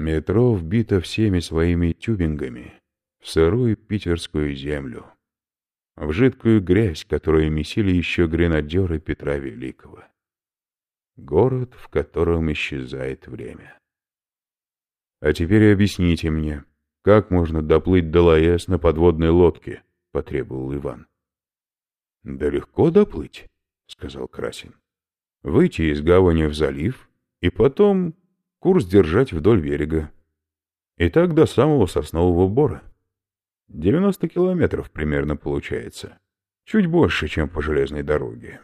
Метро вбито всеми своими тюбингами в сырую питерскую землю, в жидкую грязь, которую месили еще гренадеры Петра Великого. Город, в котором исчезает время. А теперь объясните мне, как можно доплыть до Лаэс на подводной лодке? — потребовал Иван. — Да легко доплыть, — сказал Красин. — Выйти из гавани в залив и потом курс держать вдоль берега. И так до самого соснового бора. Девяносто километров примерно получается. Чуть больше, чем по железной дороге.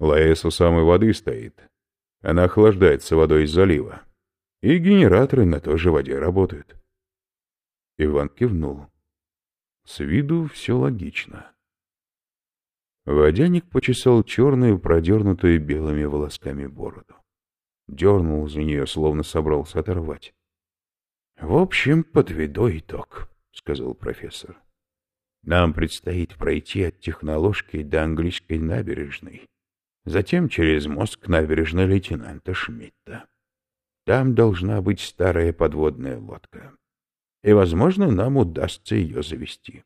Лаэс у самой воды стоит. Она охлаждается водой из залива. И генераторы на той же воде работают. Иван кивнул. С виду все логично. Водяник почесал черную, продернутую белыми волосками бороду. Дернул за нее, словно собрался оторвать. — В общем, подведу итог, — сказал профессор. — Нам предстоит пройти от техноложки до английской набережной, затем через мост к набережной лейтенанта Шмидта. Там должна быть старая подводная лодка. И, возможно, нам удастся ее завести.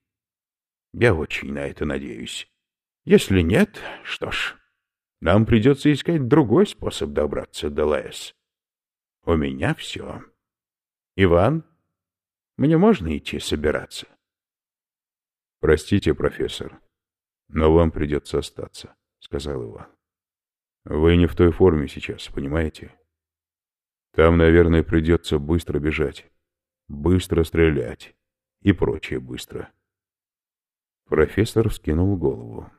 Я очень на это надеюсь. Если нет, что ж, нам придется искать другой способ добраться до Лаэс. У меня все. Иван, мне можно идти собираться? Простите, профессор, но вам придется остаться, — сказал Иван. Вы не в той форме сейчас, понимаете? Там, наверное, придется быстро бежать, быстро стрелять и прочее быстро. Профессор вскинул голову.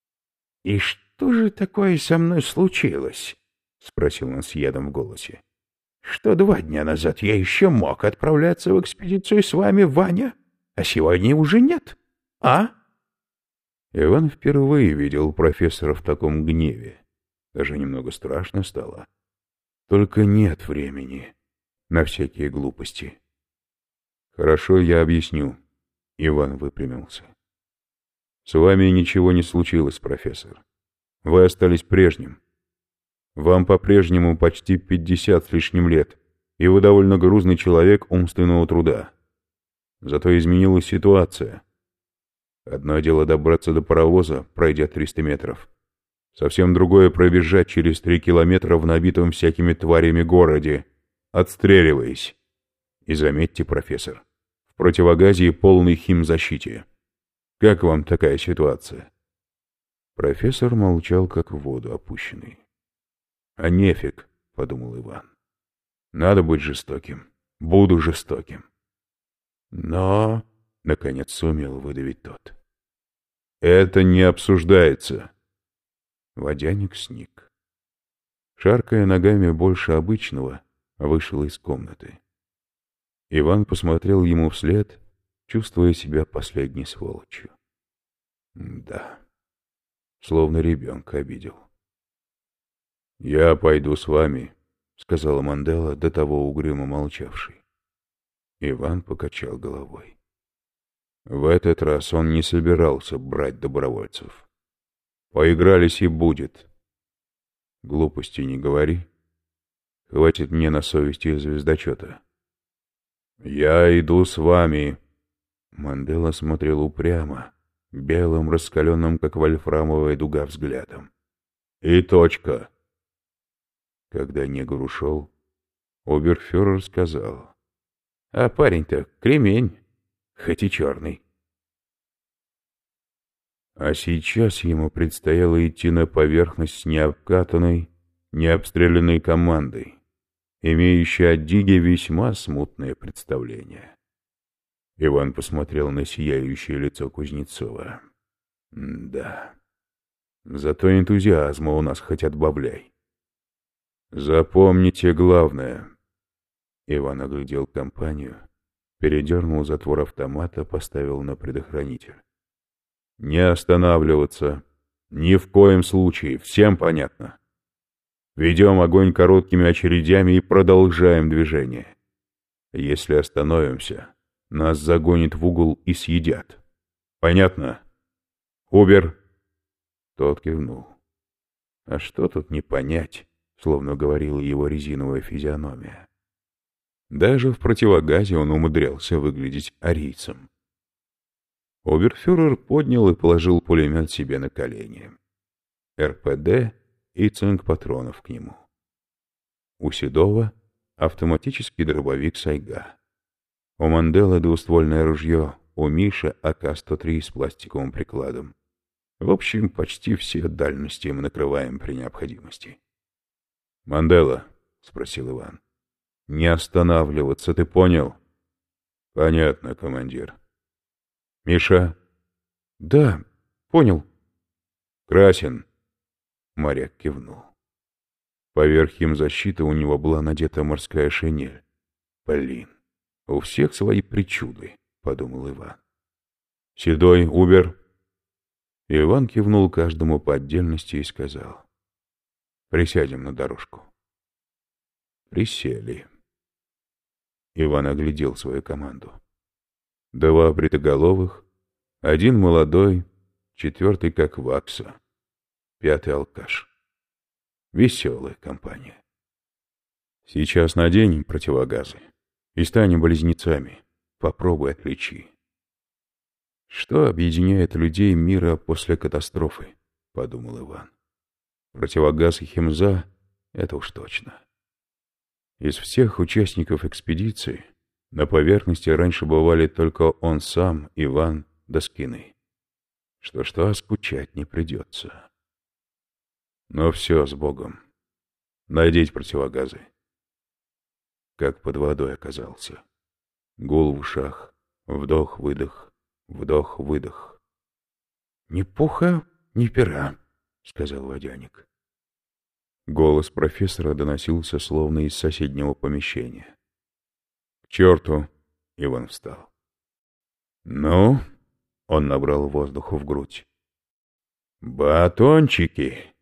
— И что же такое со мной случилось? — спросил он с ядом в голосе. — Что два дня назад я еще мог отправляться в экспедицию с вами, Ваня, а сегодня уже нет, а? Иван впервые видел профессора в таком гневе. Даже немного страшно стало. — только нет времени на всякие глупости. Хорошо, я объясню. Иван выпрямился. С вами ничего не случилось, профессор. Вы остались прежним. Вам по-прежнему почти пятьдесят с лишним лет, и вы довольно грузный человек умственного труда. Зато изменилась ситуация. Одно дело добраться до паровоза, пройдя 300 метров. Совсем другое пробежать через три километра в набитом всякими тварями городе, отстреливаясь. И заметьте, профессор, в противогазе и полной химзащите. Как вам такая ситуация? Профессор молчал, как в воду опущенный. А нефиг, подумал Иван. Надо быть жестоким. Буду жестоким. Но, наконец, сумел выдавить тот. Это не обсуждается. Водяник сник. Шаркая ногами больше обычного, вышел из комнаты. Иван посмотрел ему вслед, чувствуя себя последней сволочью. Да, словно ребенка обидел. «Я пойду с вами», — сказала Мандела, до того угрюмо молчавший. Иван покачал головой. В этот раз он не собирался брать добровольцев. Поигрались и будет. Глупости не говори. Хватит мне на совести звездочета. Я иду с вами. Мандела смотрел упрямо, белым, раскаленным, как вольфрамовая дуга, взглядом. И точка. Когда негр ушел, оберфюрер сказал. А парень-то кремень, хоть и черный. А сейчас ему предстояло идти на поверхность с необкатанной, необстрелянной командой, имеющей о Диге весьма смутное представление. Иван посмотрел на сияющее лицо Кузнецова. Да. Зато энтузиазма у нас хоть отбавляй. Запомните главное. Иван оглядел компанию, передернул затвор автомата, поставил на предохранитель. Не останавливаться. Ни в коем случае. Всем понятно. Ведем огонь короткими очередями и продолжаем движение. Если остановимся, нас загонят в угол и съедят. Понятно? Убер? Тот кивнул. А что тут не понять, словно говорила его резиновая физиономия. Даже в противогазе он умудрялся выглядеть арийцем. Оберфюрер поднял и положил пулемет себе на колени. РПД и цинк патронов к нему. У Седова автоматический дробовик «Сайга». У Манделы двуствольное ружье, у Миши АК-103 с пластиковым прикладом. В общем, почти все дальности мы накрываем при необходимости. «Мандела», — спросил Иван, — «не останавливаться, ты понял?» «Понятно, командир». «Миша?» «Да, понял». «Красин». Моряк кивнул. Поверх химзащиты у него была надета морская шинель. «Блин, у всех свои причуды», — подумал Иван. «Седой, Убер». Иван кивнул каждому по отдельности и сказал. «Присядем на дорожку». Присели. Иван оглядел свою команду. Два бритоголовых, один молодой, четвертый как вакса, пятый алкаш. Веселая компания. Сейчас наденем противогазы и станем близнецами. Попробуй отличи. Что объединяет людей мира после катастрофы, подумал Иван. Противогаз и химза — это уж точно. Из всех участников экспедиции на поверхности раньше бывали только он сам, Иван, Доскины. Что-что, а скучать не придется. Но все с Богом. Найдите противогазы. Как под водой оказался. Гул в ушах. Вдох-выдох. Вдох-выдох. — Ни пуха, ни пера, — сказал водяник. Голос профессора доносился словно из соседнего помещения. — К черту! — Иван встал. — Ну? — он набрал воздуху в грудь. — Батончики!